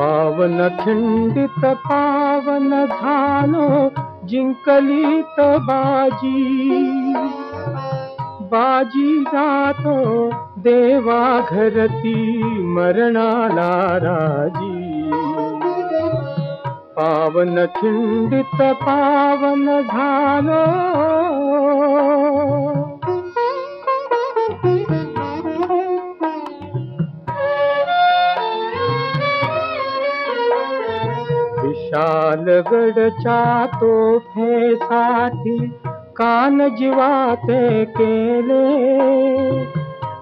पावन खिंडित पावन झालो जिंकलीत बाजी। बाजी जातो देवा घरती, मरणाला राज़ी। पावन खिंडित पावन झालो शालगडच्या तोफेसाठी कान जीवाते केले.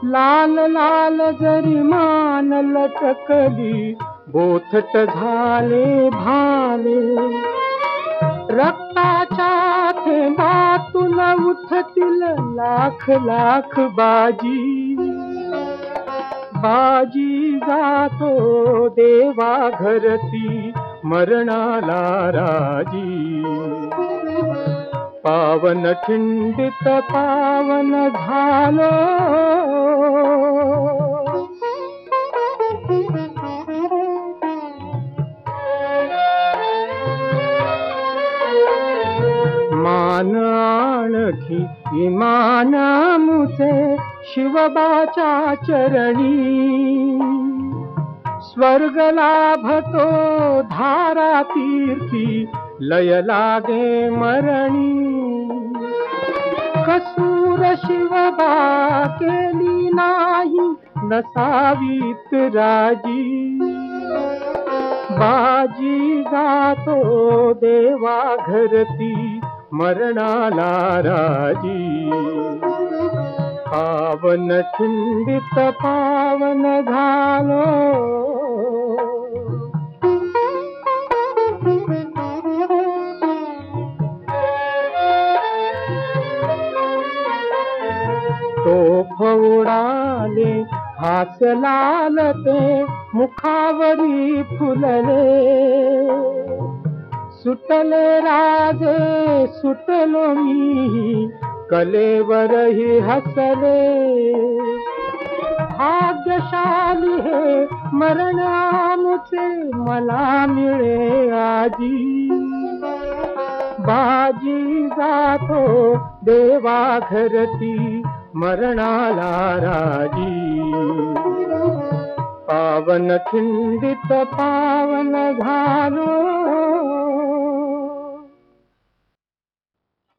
लाल लाल जरी मान लटकली बोथट झाले भाले. रक्ताच्या थेंबातून उठतील लाख लाख बाजी. बाजी जातो देवा घरती मरणाला राजी. पावन खिंडित पावन झालो. मान आणखी इमान मुचे शिवबाच्या चरणी स्वर्ग लाभतो धारा तीर्थी लय लागे मरणी। कसूर शिवबा केली नाही नसावीत राजी। बाजी जातो देवा घरती मरणाला राजी पावन खिंडित पावन झालो तो फौडाले हास लालते मुखावरी फुलले। सुटले राजे सुटलो मी कलेवरही हसले भाग्यशाली हे मरण आमचे मला मिळे आजी। बाजी जातो देवा घरती मरणाला राज़ी। पावन खिंडित पावन झालो